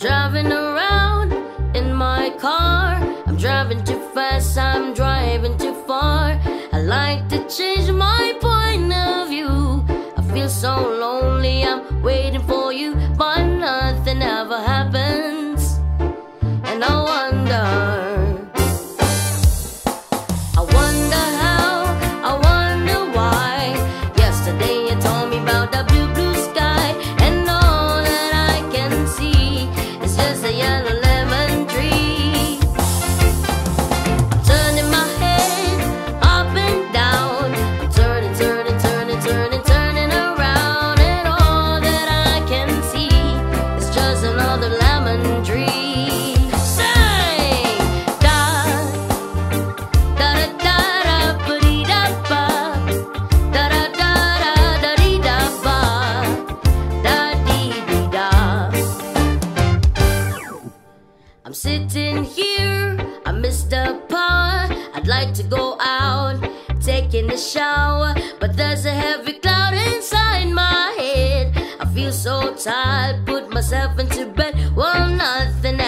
driving around in my car. I'm driving too fast, I'm driving too far. I like to change my point of view. I feel so lonely, I'm waiting for you, but nothing ever happens. And I wonder. I wonder how, I wonder why. Yesterday I'm sitting here, I missed the power. I'd like to go out, taking a shower, but there's a heavy cloud inside my head. I feel so tired, put myself into bed. Well, nothing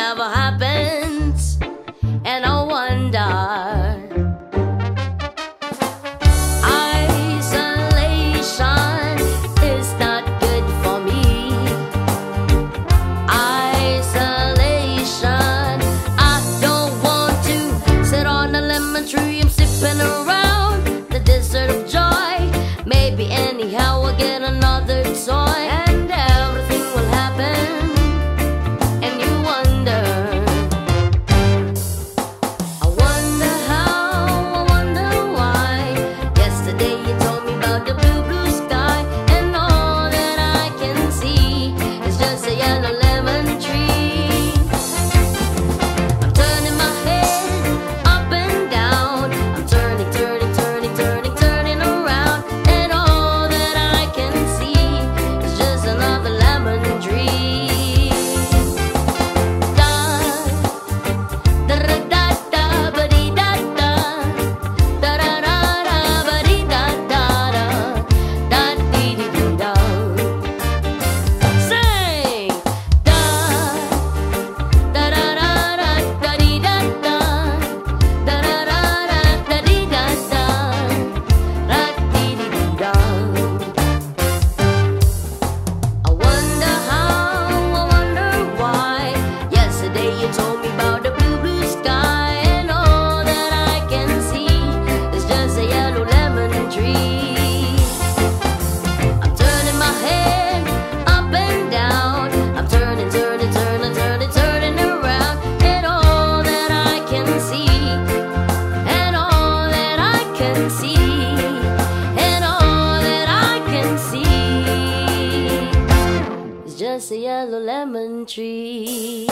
a yellow lemon tree.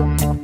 you.